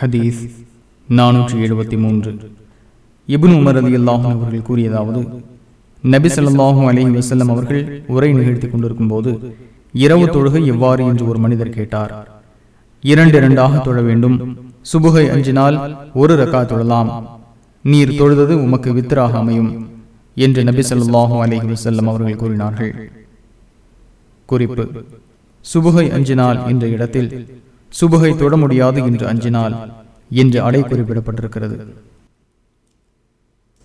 ஹதீஸ் நானூற்றி எழுபத்தி மூன்று. இபுன் உமர் அலி அல்லாஹும் அவர்கள் கூறியதாவது நபி ஸல்லல்லாஹு அலைஹி வஸல்லம் அவர்கள் உரை நிகழ்த்தி கொண்டிருக்கும் போது இரவு தொழுகை எவ்வாறு என்று ஒரு மனிதர் கேட்டார். இரண்டு இரண்டாக தொழ வேண்டும். சுபுகை அஞ்சினால் ஒரு ரக்கா தொழலாம். நீர் தொழுதது உமக்கு வித்தராக அமையும் என்று நபி ஸல்லல்லாஹு அலைஹி வஸல்லம் அவர்கள் கூறினார்கள். குறிப்பு சுபுகை அஞ்சினால் என்ற இடத்தில் சுபுகை தொட முடியாது என்று அஞ்சினால் என்று அடை குறிப்பிடப்பட்டிருக்கிறது.